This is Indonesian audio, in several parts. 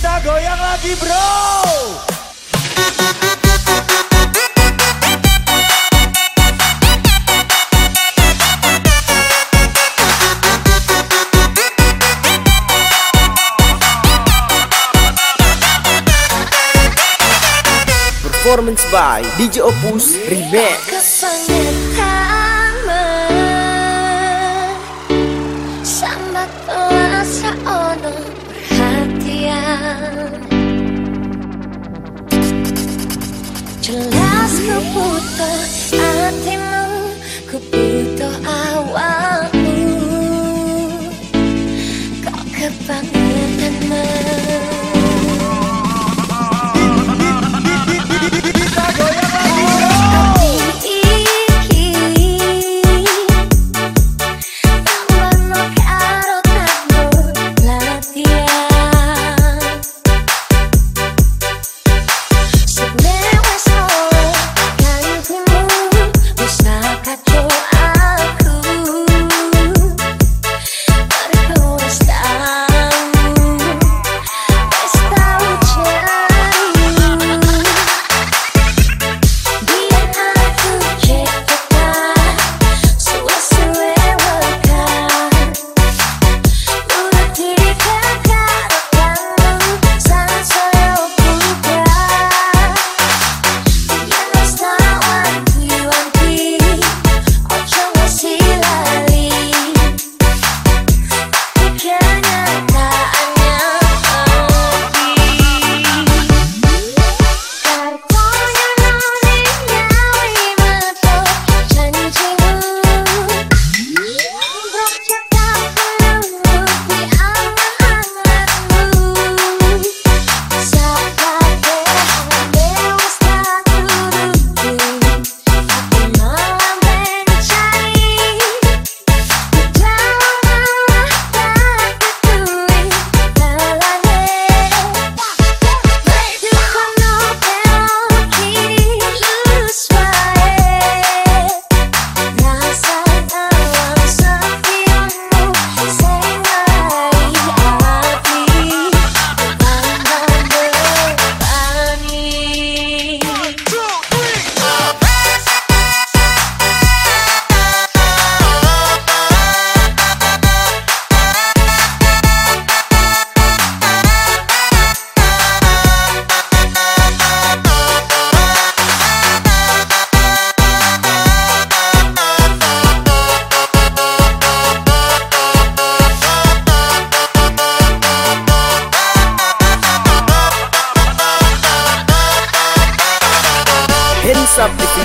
Kita goyang lagi bro. Performance by DJ Opus Remix. Jelas ku putus hatimu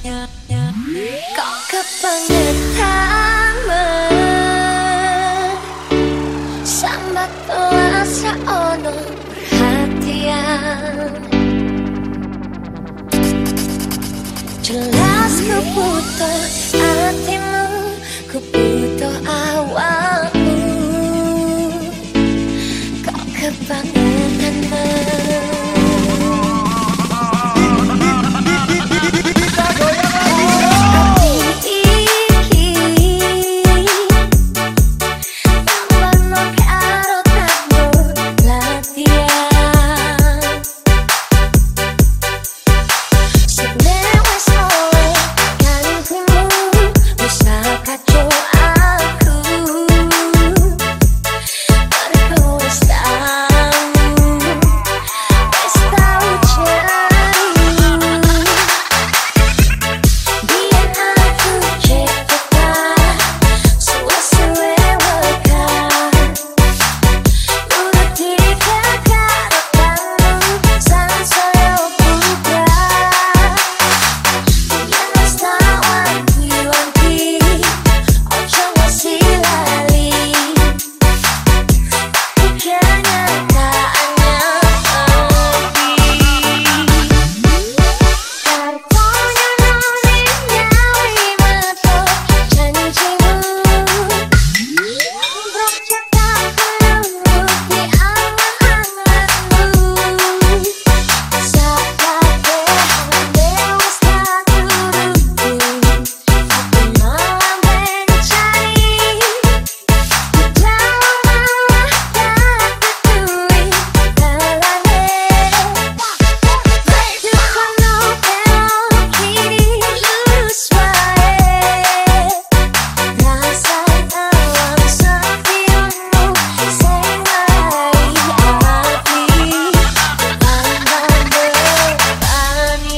Kok kepengetan Sambat pelasa ono perhatian. Jelas ku butuh hatimu Ku butuh awalmu. Kok kepengetan